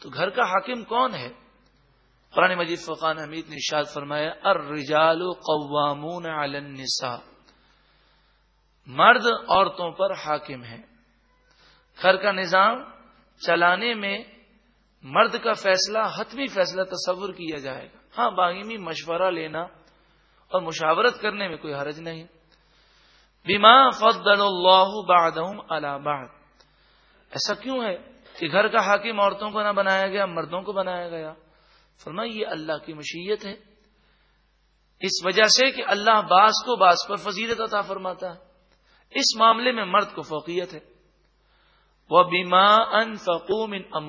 تو گھر کا حاکم کون ہے؟ قرآن مجید فقان حمید نے ارشاد فرمایا ارجال قوامون علی النساء۔ مرد عورتوں پر حاکم ہے گھر کا نظام چلانے میں مرد کا فیصلہ، حتمی فیصلہ تصور کیا جائے گا۔ ہاں باغیمی مشورہ لینا اور مشاورت کرنے میں کوئی حرج نہیں۔ بیما فضل اللہ بعدهم على بعد۔ ایسا کیوں ہے؟ کہ گھر کا حاکم عورتوں کو نہ بنایا گیا، مردوں کو بنایا گیا۔ فرما یہ اللہ کی مشیت ہے۔ اس وجہ سے کہ اللہ باس کو باس پر فضیلت عطا فرماتا ہے۔ اس معاملے میں مرد کو فوقیت ہے۔ وہ بیما ان فقوم ان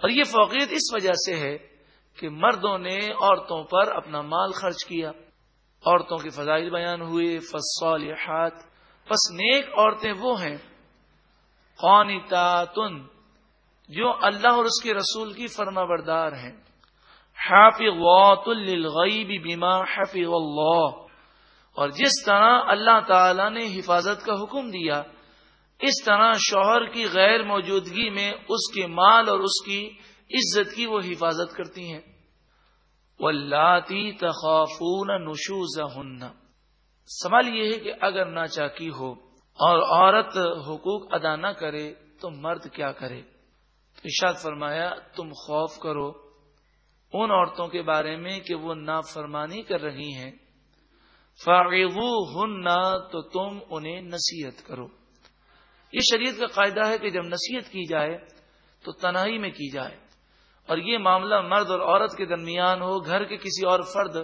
اور یہ فوقیت اس وجہ سے ہے کہ مردوں نے عورتوں پر اپنا مال خرچ کیا۔ عورتوں کے فضائل بیان ہوئے فصالحات پس نیک عورتیں وہ ہیں قانتاتن، جو اللہ اور اس کے رسول کی فرما بردار ہیں۔ حافظات للغیب بما حفظ اللہ۔ اور جس طرح اللہ تعالی نے حفاظت کا حکم دیا، اس طرح شوہر کی غیر موجودگی میں اس کے مال اور اس کی عزت کی وہ حفاظت کرتی ہیں۔ تخافون نشوز سوال یہ ہے کہ اگر نہ چاکی ہو اور عورت حقوق ادا نہ کرے تو مرد کیا کرے؟ ارشاد فرمایا، تم خوف کرو۔ ان عورتوں کے بارے میں کہ وہ نافرمانی کر رہی ہیں۔ فاغو ہن تو تم انہیں نصیحت کرو۔ یہ شریعت کا قاعدہ ہے کہ جب نصیحت کی جائے تو تنہائی میں کی جائے۔ اور یہ معاملہ مرد اور عورت کے درمیان ہو، گھر کے کسی اور فرد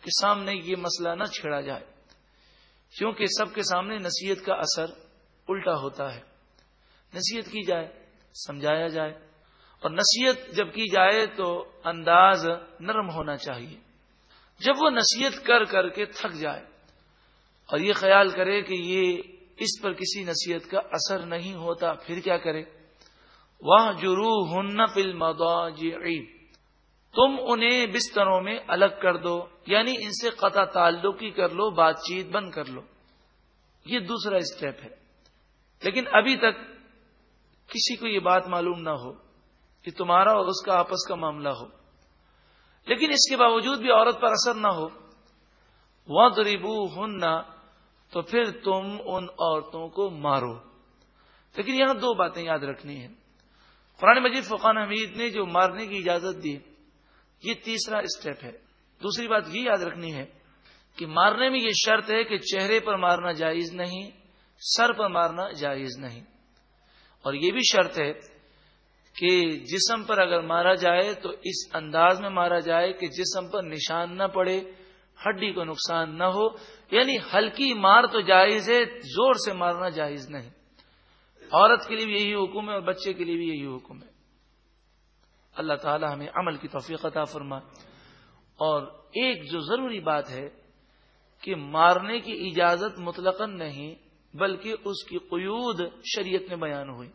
کے سامنے یہ مسئلہ نہ چھڑا جائے۔ کیونکہ سب کے سامنے نصیحت کا اثر الٹا ہوتا ہے۔ نصیحت کی جائے، سمجھایا جائے، اور نصیحت جب کی جائے تو انداز نرم ہونا چاہیے۔ جب وہ نصیحت کر کر کے تھک جائے، اور یہ خیال کرے کہ یہ اس پر کسی نصیحت کا اثر نہیں ہوتا، پھر کیا کرے؟ وہ جرو ہن پل تم انہیں بستروں میں الگ کر دو یعنی ان سے قطع تعلق ہی کر لو بات چیت بند کر لو۔ یہ دوسرا اسٹیپ ہے۔ لیکن ابھی تک کسی کو یہ بات معلوم نہ ہو کہ تمہارا اور اس کا آپس کا معاملہ ہو۔ لیکن اس کے باوجود بھی عورت پر اثر نہ ہو۔ وہ غریبو ہن تو پھر تم ان عورتوں کو مارو۔ لیکن یہاں دو باتیں یاد رکھنی ہیں۔ قرآن مجید فقان حمید نے جو مارنے کی اجازت دی یہ تیسرا اسٹیپ ہے۔ دوسری بات یہ یاد رکھنی ہے کہ مارنے میں یہ شرط ہے کہ چہرے پر مارنا جائز نہیں، سر پر مارنا جائز نہیں۔ اور یہ بھی شرط ہے کہ جسم پر اگر مارا جائے تو اس انداز میں مارا جائے کہ جسم پر نشان نہ پڑے، ہڈی کو نقصان نہ ہو۔ یعنی ہلکی مار تو جائز ہے، زور سے مارنا جائز نہیں۔ عورت کے لیے بھی یہی حکم ہے اور بچے کے لیے بھی یہی حکم ہے۔ اللہ تعالی ہمیں عمل کی توفیق عطا فرما۔ اور ایک جو ضروری بات ہے کہ مارنے کی اجازت مطلق نہیں، بلکہ اس کی قیود شریعت میں بیان ہوئی۔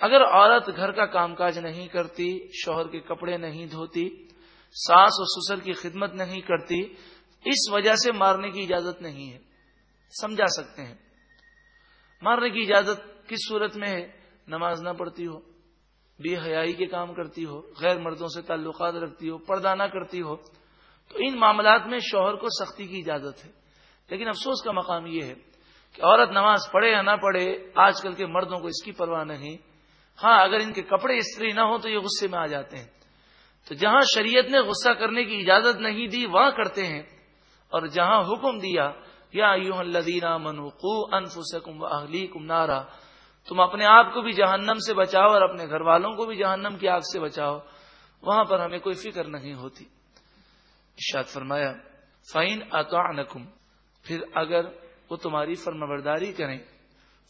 اگر عورت گھر کا کام کاج نہیں کرتی، شوہر کے کپڑے نہیں دھوتی، ساس و سسر کی خدمت نہیں کرتی، اس وجہ سے مارنے کی اجازت نہیں ہے۔ سمجھا سکتے ہیں۔ مارنے کی اجازت کس صورت میں ہے؟ نماز نہ پڑھتی ہو۔ بے حیائی کے کام کرتی ہو، غیر مردوں سے تعلقات رکھتی ہو، پردہ نہ کرتی ہو، تو ان معاملات میں شوہر کو سختی کی اجازت ہے۔ لیکن افسوس کا مقام یہ ہے کہ عورت نماز پڑھے یا نہ پڑھے، آج کل کے مردوں کو اس کی پرواہ نہیں۔ ہاں اگر ان کے کپڑے استری نہ ہو تو یہ غصے میں آ جاتے ہیں۔ تو جہاں شریعت نے غصہ کرنے کی اجازت نہیں دی، وہاں کرتے ہیں۔ اور جہاں حکم دیا، یا یو الدینہ منوقو انفسکم و اہلی کم نارا تم اپنے آپ کو بھی جہنم سے بچاؤ اور اپنے گھر والوں کو بھی جہنم کی آگ سے بچاؤ۔ وہاں پر ہمیں کوئی فکر نہیں ہوتی۔ اشاد فرمایا فائن اطانکم پھر اگر وہ تمہاری فرمبرداری کریں،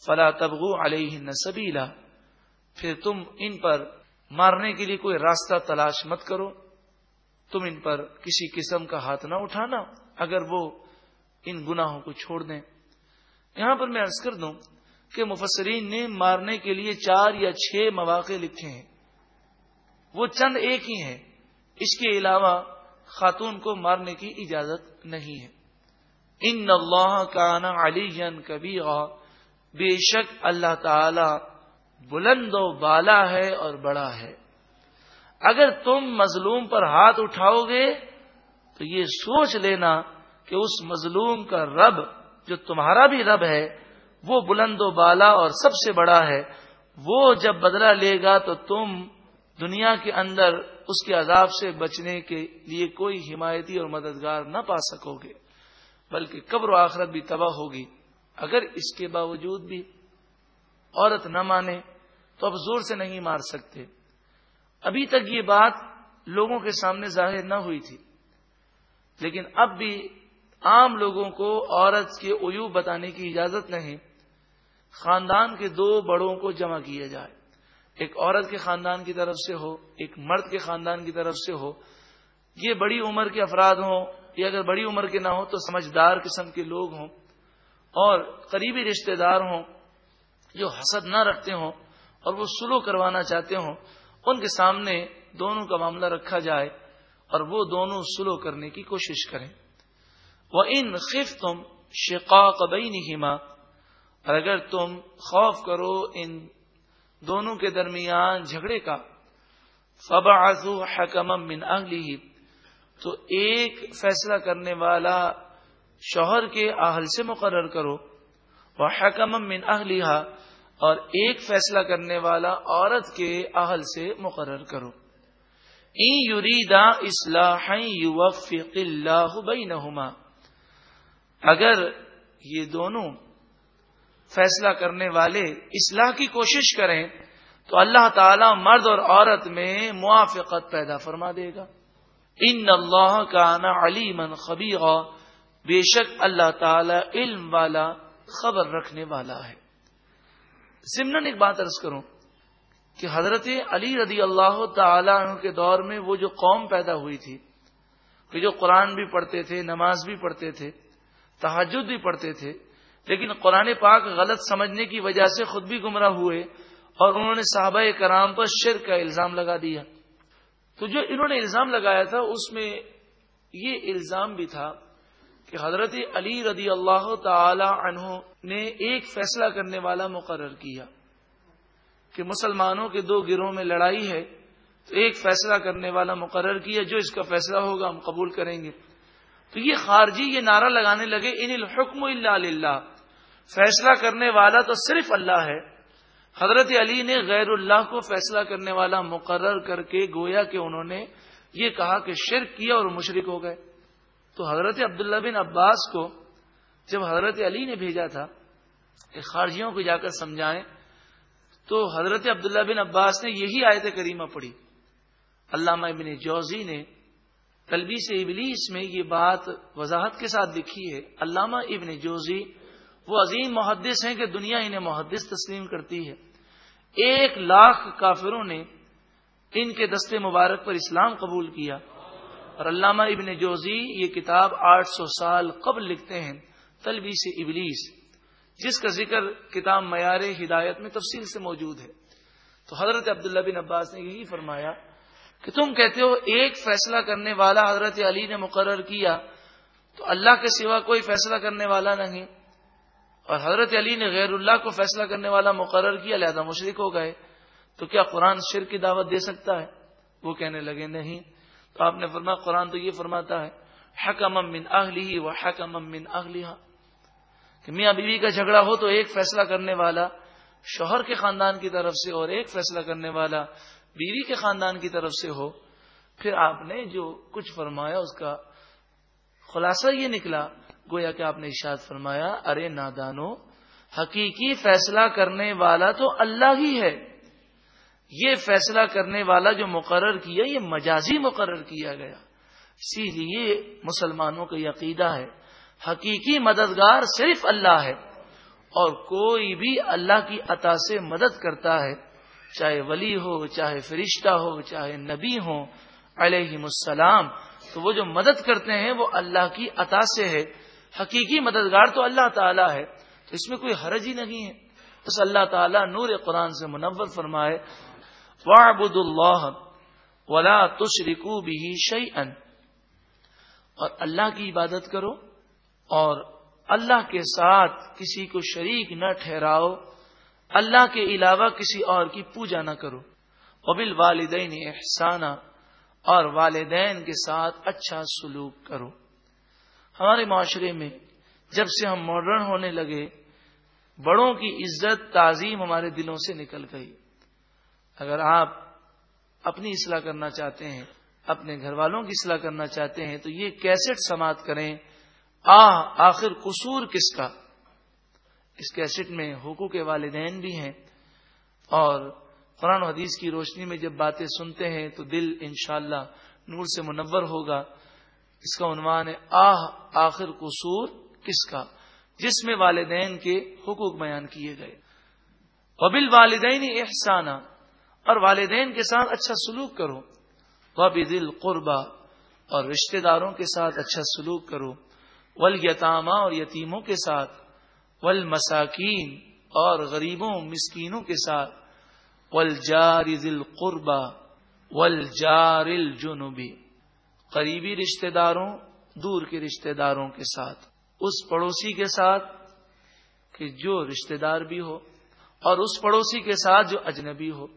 فلا تبغو علیہ نصبیلا پھر تم ان پر مارنے کے لیے کوئی راستہ تلاش مت کرو۔ تم ان پر کسی قسم کا ہاتھ نہ اٹھانا۔ اگر وہ ان گناہوں کو چھوڑ دیں۔ یہاں پر میں عرض کر دوں کہ مفسرین نے مارنے کے لیے چار یا چھ مواقع لکھے ہیں۔ وہ چند ایک ہی ہیں۔ اس کے علاوہ خاتون کو مارنے کی اجازت نہیں ہے۔ ان اللہ کا نا علی کبھی بے شک اللہ تعالی بلند و بالا ہے اور بڑا ہے۔ اگر تم مظلوم پر ہاتھ اٹھاؤ گے تو یہ سوچ لینا کہ اس مظلوم کا رب جو تمہارا بھی رب ہے وہ بلند و بالا اور سب سے بڑا ہے، وہ جب بدلہ لے گا تو تم دنیا کے اندر اس کے عذاب سے بچنے کے لیے کوئی حمایتی اور مددگار نہ پا سکو گے، بلکہ قبر و آخرت بھی تباہ ہوگی۔ اگر اس کے باوجود بھی عورت نہ مانے تو اب زور سے نہیں مار سکتے۔ ابھی تک یہ بات لوگوں کے سامنے ظاہر نہ ہوئی تھی، لیکن اب بھی عام لوگوں کو عورت کے عیوب بتانے کی اجازت نہیں۔ خاندان کے دو بڑوں کو جمع کیا جائے۔ ایک عورت کے خاندان کی طرف سے ہو، ایک مرد کے خاندان کی طرف سے ہو۔ یہ بڑی عمر کے افراد ہوں یا اگر بڑی عمر کے نہ ہو تو سمجھدار قسم کے لوگ ہوں۔ اور قریبی رشتہ دار ہوں جو حسد نہ رکھتے ہوں اور وہ سلو کروانا چاہتے ہوں۔ ان کے سامنے دونوں کا معاملہ رکھا جائے اور وہ دونوں سلو کرنے کی کوشش کریں۔ وہ ان خف تم شقا قبئی اور اگر تم خوف کرو ان دونوں کے درمیان جھگڑے کا فبا حکم من اہلی تو ایک فیصلہ کرنے والا شوہر کے اہل سے مقرر کرو وہ حکم من اہلیہ اور ایک فیصلہ کرنے والا عورت کے اہل سے مقرر کرو۔ یریدا اصلاح یوفق اللہ بینہما۔ اگر یہ دونوں فیصلہ کرنے والے اصلاح کی کوشش کریں تو اللہ تعالی مرد اور عورت میں موافقت پیدا فرما دے گا۔ ان اللہ کا نا علیمن خبیر بے شک اللہ تعالی علم والا، خبر رکھنے والا ہے۔ سمن ایک بات ارض کروں کہ حضرت علی رضی اللہ تعالی عنہ کے دور میں وہ جو قوم پیدا ہوئی تھی، کہ جو قرآن بھی پڑھتے تھے، نماز بھی پڑھتے تھے تحجد بھی پڑھتے تھے لیکن قرآن پاک غلط سمجھنے کی وجہ سے خود بھی گمراہ ہوئے اور انہوں نے صحابہ کرام پر شرک کا الزام لگا دیا۔ تو جو انہوں نے الزام لگایا تھا، اس میں یہ الزام بھی تھا کہ حضرت علی رضی اللہ تعالی عنہ نے ایک فیصلہ کرنے والا مقرر کیا کہ مسلمانوں کے دو گروہ میں لڑائی ہے، تو ایک فیصلہ کرنے والا مقرر کیا، جو اس کا فیصلہ ہوگا ہم قبول کریں گے۔ تو یہ خارجی یہ نعرہ لگانے لگے، ان الحکم اللہ فیصلہ کرنے والا تو صرف اللہ ہے۔ حضرت علی نے غیر اللہ کو فیصلہ کرنے والا مقرر کر کے گویا کہ انہوں نے یہ کہا کہ شرک کیا اور مشرک ہو گئے۔ تو حضرت عبداللہ بن عباس کو جب حضرت علی نے بھیجا تھا کہ خارجیوں کو جا کر سمجھائیں، تو حضرت عبداللہ بن عباس نے یہی آیت کریمہ پڑھی۔ علامہ ابن جوزی نے طلبی سے ابلیس میں یہ بات وضاحت کے ساتھ لکھی ہے۔ علامہ ابن جوزی وہ عظیم محدث ہیں کہ دنیا انہیں محدث تسلیم کرتی ہے۔ ایک لاکھ کافروں نے ان کے دستے مبارک پر اسلام قبول کیا۔ اور علامہ ابن جوزی یہ کتاب آٹھ سو سال قبل لکھتے ہیں طلبی سے ابلیس، جس کا ذکر کتاب معیار ہدایت میں تفصیل سے موجود ہے۔ تو حضرت عبداللہ بن عباس نے یہی فرمایا کہ تم کہتے ہو ایک فیصلہ کرنے والا حضرت علی نے مقرر کیا، تو اللہ کے سوا کوئی فیصلہ کرنے والا نہیں۔ اور حضرت علی نے غیر اللہ کو فیصلہ کرنے والا مقرر کیا، لہذا مشرق ہو گئے۔ تو کیا قرآن شر کی دعوت دے سکتا ہے؟ وہ کہنے لگے، نہیں۔ تو آپ نے فرمایا، قرآن تو یہ فرماتا ہے حکم من اہلی و حکم من اہلیہ کہ میاں بیوی کا جھگڑا ہو تو ایک فیصلہ کرنے والا شوہر کے خاندان کی طرف سے اور ایک فیصلہ کرنے والا بیوی کے خاندان کی طرف سے ہو، پھر آپ نے جو کچھ فرمایا اس کا خلاصہ یہ نکلا، گویا کہ آپ نے ارشاد فرمایا، ارے نادانو، حقیقی فیصلہ کرنے والا تو اللہ ہی ہے۔ یہ فیصلہ کرنے والا جو مقرر کیا، یہ مجازی مقرر کیا گیا۔ اسی لیے مسلمانوں کا عقیدہ ہے، حقیقی مددگار صرف اللہ ہے اور کوئی بھی اللہ کی عطا سے مدد کرتا ہے۔ چاہے ولی ہو، چاہے فرشتہ ہو، چاہے نبی ہو علیہ السلام، تو وہ جو مدد کرتے ہیں وہ اللہ کی عطا سے ہے۔ حقیقی مددگار تو اللہ تعالیٰ ہے۔ تو اس میں کوئی حرج ہی نہیں ہے۔ بس اللہ تعالیٰ نور قرآن سے منور فرمائے وعبد اللہ ولا تشرکو بھی شعی اور اللہ کی عبادت کرو اور اللہ کے ساتھ کسی کو شریک نہ ٹھہراؤ۔ اللہ کے علاوہ کسی اور کی پوجا نہ کرو۔ قبل والدین احسانہ اور والدین کے ساتھ اچھا سلوک کرو۔ ہمارے معاشرے میں جب سے ہم ماڈرن ہونے لگے، بڑوں کی عزت، تعظیم ہمارے دلوں سے نکل گئی۔ اگر آپ اپنی اصلاح کرنا چاہتے ہیں، اپنے گھر والوں کی اصلاح کرنا چاہتے ہیں، تو یہ کیسٹ سماعت کریں۔ آ آخر قصور کس کا؟ اس کیسٹ میں حقوق والدین بھی ہیں اور قرآن حدیث کی روشنی میں جب باتیں سنتے ہیں تو دل انشاءاللہ نور سے منور ہوگا۔ اس کا عنوان ہے، آہ، آخر قصور کس کا؟ جس میں والدین کے حقوق بیان کیے گئے۔ قبل والدین احسانہ اور والدین کے ساتھ اچھا سلوک کرو۔ وہ بھی دل قربا، اور رشتہ داروں کے ساتھ اچھا سلوک کرو۔ ول یتامہ اور یتیموں کے ساتھ۔ ول مساکین اور غریبوں، مسکینوں کے ساتھ ول جار قربا ول جار جنوبی قریبی رشتہ داروں دور کے رشتہ داروں کے ساتھ، اس پڑوسی کے ساتھ کہ جو رشتہ دار بھی ہو اور اس پڑوسی کے ساتھ جو اجنبی ہو۔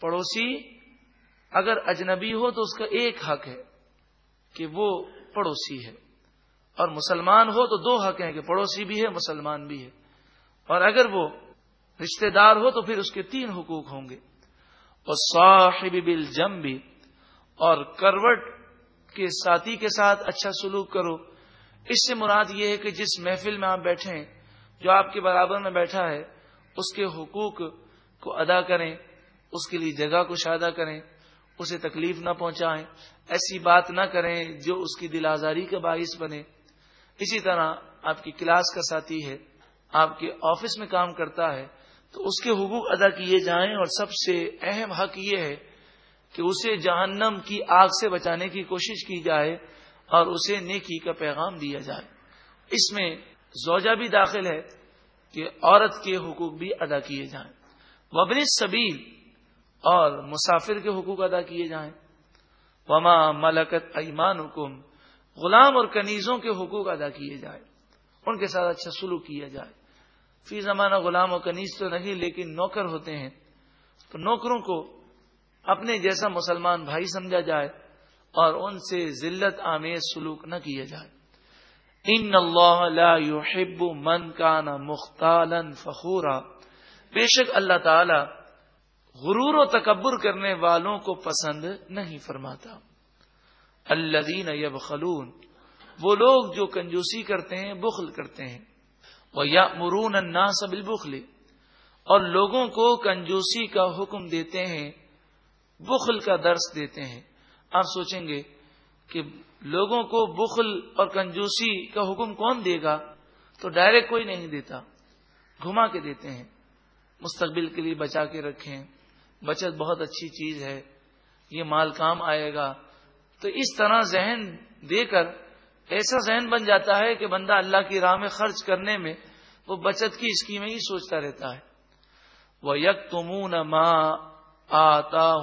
پڑوسی اگر اجنبی ہو تو اس کا ایک حق ہے کہ وہ پڑوسی ہے۔ اور مسلمان ہو تو دو حق ہیں کہ پڑوسی بھی ہے، مسلمان بھی ہے۔ اور اگر وہ رشتہ دار ہو تو پھر اس کے تین حقوق ہوں گے۔ اور صاحب بل جم بھی اور کروٹ کے ساتھی کے ساتھ اچھا سلوک کرو۔ اس سے مراد یہ ہے کہ جس محفل میں آپ بیٹھے جو آپ کے برابر میں بیٹھا ہے، اس کے حقوق کو ادا کریں، اس کے لیے جگہ کو شادہ کریں، اسے تکلیف نہ پہنچائیں، ایسی بات نہ کریں جو اس کی دل آزاری کا باعث بنے۔ اسی طرح آپ کی کلاس کا ساتھی ہے، آپ کے آفس میں کام کرتا ہے، تو اس کے حقوق ادا کیے جائیں اور سب سے اہم حق یہ ہے کہ اسے جہنم کی آگ سے بچانے کی کوشش کی جائے اور اسے نیکی کا پیغام دیا جائے۔ اس میں زوجہ بھی داخل ہے کہ عورت کے حقوق بھی ادا کیے جائیں۔ وبن سبیل اور مسافر کے حقوق ادا کیے جائیں۔ وما ملکت ایمان حکم غلام اور کنیزوں کے حقوق ادا کیے جائیں ان کے ساتھ اچھا سلوک کیا جائے۔ فی زمانہ غلام و کنیز تو نہیں، لیکن نوکر ہوتے ہیں۔ تو نوکروں کو اپنے جیسا مسلمان بھائی سمجھا جائے اور ان سے ذلت، آمیز سلوک نہ کیا جائے۔ ان اللہ لا يحب من کان مختالا فخورا۔ بے شک اللہ تعالی غرور و تکبر کرنے والوں کو پسند نہیں فرماتا۔ الدین یب خلون وہ لوگ جو کنجوسی کرتے ہیں، بخل کرتے ہیں۔ وہ یا مرون انا سب اور لوگوں کو کنجوسی کا حکم دیتے ہیں، بخل کا درس دیتے ہیں۔ آپ سوچیں گے کہ لوگوں کو بخل اور کنجوسی کا حکم کون دے گا؟ تو ڈائریکٹ کوئی نہیں دیتا، گھما کے دیتے ہیں۔ مستقبل کے لیے بچا کے رکھیں۔ بچت بہت اچھی چیز ہے، یہ مال کام آئے گا۔ تو اس طرح ذہن دے کر ایسا ذہن بن جاتا ہے کہ بندہ اللہ کی راہ میں خرچ کرنے میں وہ بچت کی اسکیمیں ہی سوچتا رہتا ہے۔ وہ یک تمون ماں آتا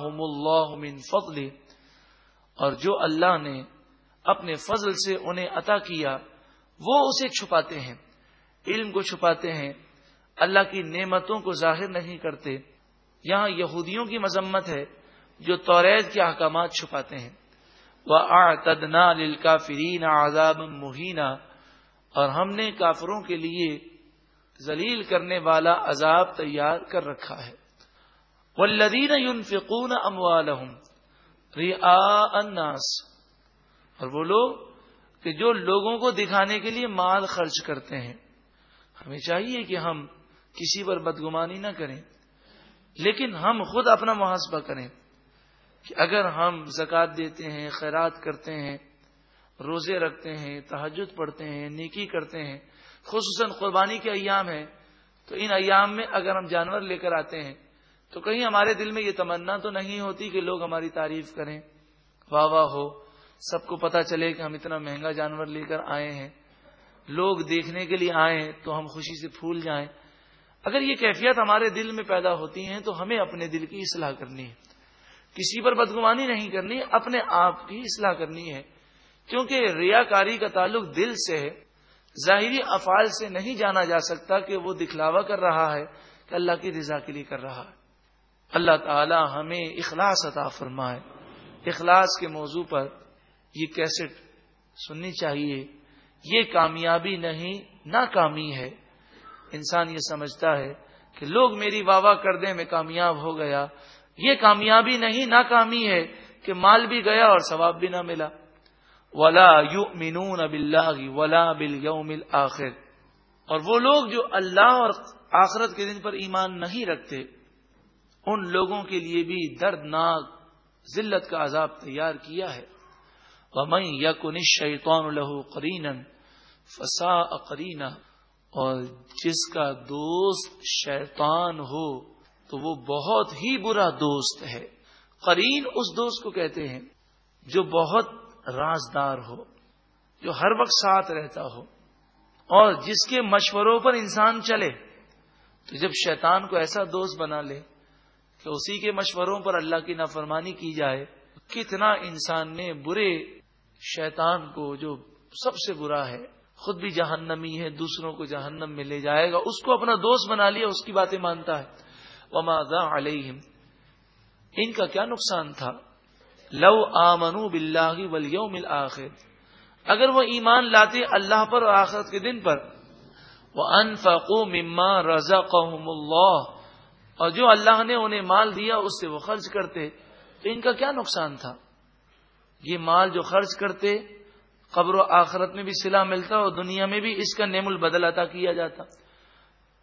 من فضل۔ اور جو اللہ نے اپنے فضل سے انہیں عطا کیا، وہ اسے چھپاتے ہیں، علم کو چھپاتے ہیں۔ اللہ کی نعمتوں کو ظاہر نہیں کرتے۔ یہاں یہودیوں کی مذمت ہے جو توریت کے احکامات چھپاتے ہیں۔ وہ آتدنا فرین آزاب مہینہ اور ہم نے کافروں کے لیے ذلیل کرنے والا عذاب تیار کر رکھا ہے۔ وہ لدین یون فکون الناس۔ اور وہ لوگ کہ جو لوگوں کو دکھانے کے لیے مال خرچ کرتے ہیں۔ ہمیں چاہیے کہ ہم کسی پر بدگمانی نہ کریں، لیکن ہم خود اپنا محاسبہ کریں۔ کہ اگر ہم زکوٰۃ دیتے ہیں، خیرات کرتے ہیں، روزے رکھتے ہیں تحجد پڑھتے ہیں، نیکی کرتے ہیں، خصوصاً قربانی کے ایام ہیں، تو ان ایام میں اگر ہم جانور لے کر آتے ہیں، تو کہیں ہمارے دل میں یہ تمنا تو نہیں ہوتی کہ لوگ ہماری تعریف کریں۔ واہ واہ، ہو، سب کو پتا چلے کہ ہم اتنا مہنگا جانور لے کر آئے ہیں۔ لوگ دیکھنے کے لیے آئیں تو ہم خوشی سے پھول جائیں۔ اگر یہ کیفیت ہمارے دل میں پیدا ہوتی ہیں تو ہمیں اپنے دل کی اصلاح کرنی ہے۔ کسی پر بدگمانی نہیں کرنی، اپنے آپ کی اصلاح کرنی ہے۔ کیونکہ ریا کاری کا تعلق دل سے ہے، ظاہری افعال سے نہیں جانا جا سکتا کہ وہ دکھلاوا کر رہا ہے کہ اللہ کی رضا کے لیے کر رہا ہے۔ اللہ تعالی ہمیں اخلاص عطا فرمائے۔ اخلاص کے موضوع پر یہ کیسٹ سننی چاہیے۔ یہ کامیابی نہیں، ناکامی ہے۔ انسان یہ سمجھتا ہے کہ لوگ میری واہ واہ کر دیں، میں کامیاب ہو گیا۔ یہ کامیابی نہیں، ناکامی ہے کہ مال بھی گیا اور ثواب بھی نہ ملا۔ ولا یو مینون اب اللہ ولا بل یوم آخر اور وہ لوگ جو اللہ اور آخرت کے دن پر ایمان نہیں رکھتے، ان لوگوں کے لیے بھی دردناک ذلت کا عذاب تیار کیا ہے۔ ومن یکن الشیطان له قرینا فساء قرینا اور جس کا دوست شیطان ہو تو وہ بہت ہی برا دوست ہے۔ قرین اس دوست کو کہتے ہیں جو بہت رازدار ہو، جو ہر وقت ساتھ رہتا ہو اور جس کے مشوروں پر انسان چلے۔ تو جب شیطان کو ایسا دوست بنا لے کہ اسی کے مشوروں پر اللہ کی نافرمانی کی جائے، کتنا انسان نے برے شیطان کو جو سب سے برا ہے، خود بھی جہنمی ہے، دوسروں کو جہنم میں لے جائے گا، اس کو اپنا دوست بنا لیا، اس کی باتیں مانتا ہے۔ وما علیہم۔ ان کا کیا نقصان تھا؟ لو آمنو بلّہ ولیوم آخر اگر وہ ایمان لاتے اللہ پر اور آخرت کے دن پر۔ وہ انفقو مما رضا اللہ۔ اور جو اللہ نے انہیں مال دیا، اس سے وہ خرچ کرتے۔ تو ان کا کیا نقصان تھا؟ یہ مال جو خرچ کرتے، قبر و آخرت میں بھی سلا ملتا اور دنیا میں بھی اس کا نیم البدل عطا کیا جاتا۔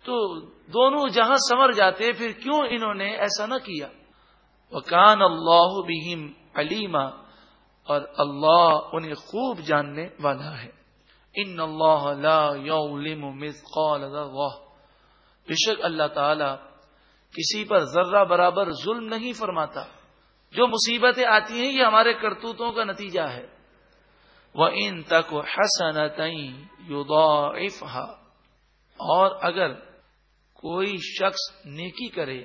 تو دونوں جہاں سمر جاتے پھر کیوں انہوں نے ایسا نہ کیا؟ وہ کان اللہ بہم علیما، اور اللہ انہیں خوب جاننے والا ہے۔ ان اللہ لا مثقال بے شک اللہ تعالی کسی پر ذرہ برابر ظلم نہیں فرماتا۔ جو مصیبتیں آتی ہیں، یہ ہمارے کرتوتوں کا نتیجہ ہے۔ وہ ان تک حسن اور اگر کوئی شخص نیکی کرے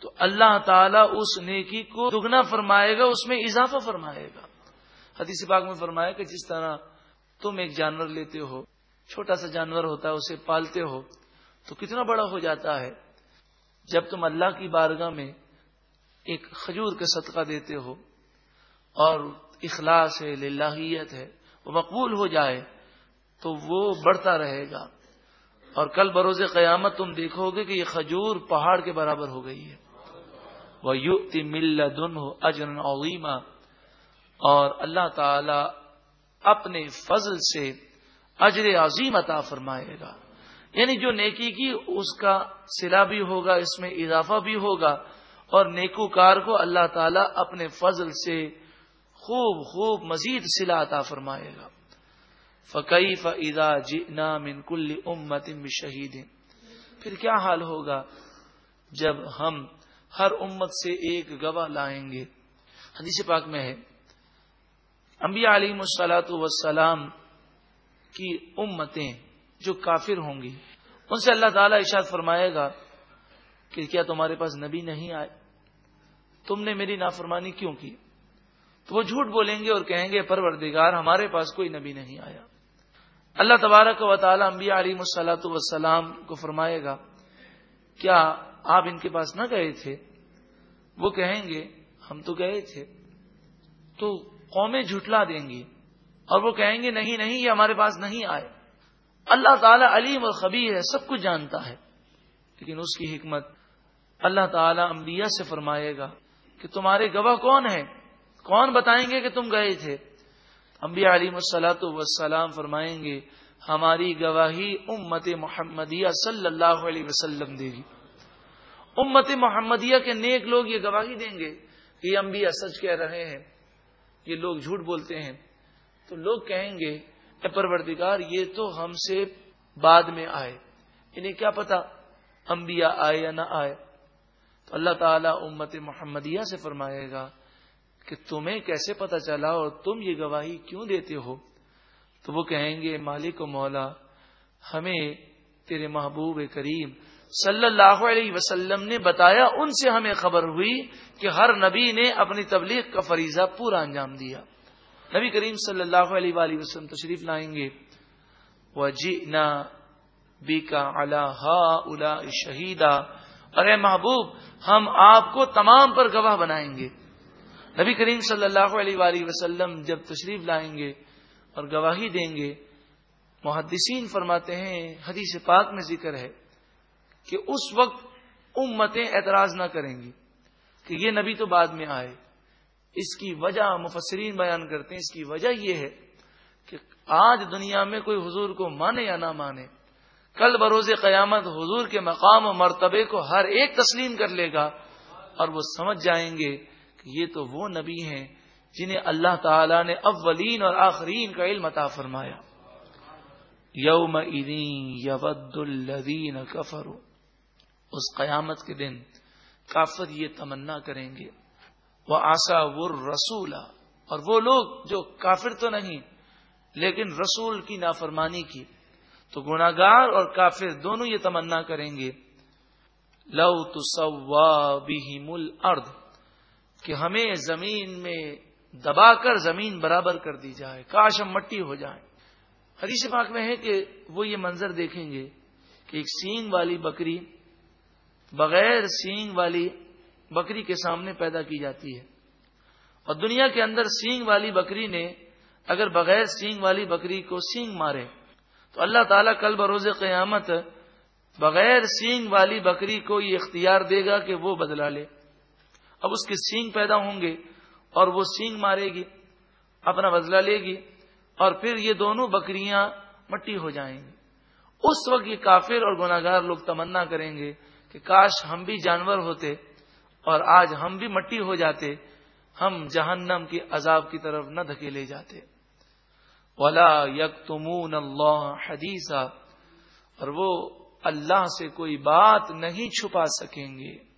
تو اللہ تعالیٰ اس نیکی کو دگنا فرمائے گا، اس میں اضافہ فرمائے گا۔ حدیث پاک میں فرمایا کہ جس طرح تم ایک جانور لیتے ہو، چھوٹا سا جانور ہوتا ہے، اسے پالتے ہو، تو کتنا بڑا ہو جاتا ہے۔ جب تم اللہ کی بارگاہ میں ایک کھجور کا صدقہ دیتے ہو اور اخلاص ہے، للہیت ہے، وہ مقبول ہو جائے، تو وہ بڑھتا رہے گا۔ اور کل بروز قیامت تم دیکھو گے کہ یہ کھجور پہاڑ کے برابر ہو گئی ہے۔ وہ یو مل دن ہو اجن علیما اور اللہ تعالی اپنے فضل سے اجر عظیم عطا فرمائے گا۔ یعنی جو نیکی کی، اس کا سلا بھی ہوگا، اس میں اضافہ بھی ہوگا۔ اور نیکوکار کو اللہ تعالیٰ اپنے فضل سے خوب خوب مزید سلا عطا فرمائے گا۔ فقی فعدا جنا من کل امت شہید پھر کیا حال ہوگا جب ہم ہر امت سے ایک گواہ لائیں گے؟ حدیث پاک میں ہے۔ انبیاء علی مسلاط وسلام کی امتیں جو کافر ہوں گی، ان سے اللہ تعالیٰ اشاد فرمائے گا کہ کیا تمہارے پاس نبی نہیں آئے؟ تم نے میری نافرمانی کیوں کی؟ تو وہ جھوٹ بولیں گے اور کہیں گے، پروردگار، ہمارے پاس کوئی نبی نہیں آیا۔ اللہ تبارک و تعالی انبیاء علی مسلاۃ وسلام کو فرمائے گا، کیا آپ ان کے پاس نہ گئے تھے؟ وہ کہیں گے، ہم تو گئے تھے۔ تو قومیں جھٹلا دیں گی۔ اور وہ کہیں گے، نہیں نہیں، یہ ہمارے پاس نہیں آئے۔ اللہ تعالیٰ علیم اور خبیر ہے، سب کچھ جانتا ہے۔ لیکن اس کی حکمت اللہ تعالیٰ انبیاء سے فرمائے گا کہ تمہارے گواہ کون ہیں؟ کون بتائیں گے کہ تم گئے تھے؟ انبیاء علی مسلاۃ وسلام فرمائیں گے، ہماری گواہی امت محمدیہ صلی اللہ علیہ وسلم دے گی۔ امت محمدیہ کے نیک لوگ یہ گواہی دیں گے کہ یہ انبیاء سچ کہہ رہے ہیں، یہ لوگ جھوٹ بولتے ہیں۔ تو لوگ کہیں گے، اے پروردگار، یہ تو ہم سے بعد میں آئے۔ انہیں کیا پتا انبیاء آئے یا نہ آئے۔ تو اللہ تعالیٰ امت محمدیہ سے فرمائے گا کہ تمہیں کیسے پتا چلا اور تم یہ گواہی کیوں دیتے ہو؟ تو وہ کہیں گے، مالک و مولا، ہمیں تیرے محبوب کریم صلی اللہ علیہ وسلم نے بتایا، ان سے ہمیں خبر ہوئی کہ ہر نبی نے اپنی تبلیغ کا فریضہ پورا انجام دیا۔ نبی کریم صلی اللہ علیہ وسلم تشریف لائیں گے۔ وہ جی بی الا شہیدا اور اے محبوب، ہم آپ کو تمام پر گواہ بنائیں گے۔ نبی کریم صلی اللہ علیہ وآلہ وسلم جب تشریف لائیں گے اور گواہی دیں گے، محدثین فرماتے ہیں، حدیث پاک میں ذکر ہے کہ اس وقت امتیں اعتراض نہ کریں گی کہ یہ نبی تو بعد میں آئے۔ اس کی وجہ مفسرین بیان کرتے ہیں، اس کی وجہ یہ ہے کہ آج دنیا میں کوئی حضور کو مانے یا نہ مانے، کل بروز قیامت حضور کے مقام و مرتبے کو ہر ایک تسلیم کر لے گا اور وہ سمجھ جائیں گے کہ یہ تو وہ نبی ہیں جنہیں اللہ تعالی نے اولین اور آخرین کا علم عطا فرمایا۔ یوم یود الدین کفر اس قیامت کے دن کافر یہ تمنا کریں گے۔ وہ آسا وہ رسول اور وہ لوگ جو کافر تو نہیں، لیکن رسول کی نافرمانی کی۔ تو گناگار اور کافر دونوں یہ تمنا کریں گے۔ لو تو سوا مل ارد کہ ہمیں زمین میں دبا کر زمین برابر کر دی جائے، کاش ہم مٹی ہو جائیں۔ حدیث پاک میں ہے کہ وہ یہ منظر دیکھیں گے کہ ایک سینگ والی بکری بغیر سینگ والی بکری کے سامنے پیدا کی جاتی ہے۔ اور دنیا کے اندر سینگ والی بکری نے اگر بغیر سینگ والی بکری کو سینگ مارے، تو اللہ تعالیٰ کل بروز قیامت بغیر سینگ والی بکری کو یہ اختیار دے گا کہ وہ بدلا لے۔ اب اس کے سینگ پیدا ہوں گے اور وہ سینگ مارے گی، اپنا بدلا لے گی اور پھر یہ دونوں بکریاں مٹی ہو جائیں گی۔ اس وقت یہ کافر اور گناگار لوگ تمنا کریں گے کہ کاش ہم بھی جانور ہوتے اور آج ہم بھی مٹی ہو جاتے، ہم جہنم کی عذاب کی طرف نہ دھکیلے جاتے۔ ولا یک تمون اللہ حدیثہ اور وہ اللہ سے کوئی بات نہیں چھپا سکیں گے۔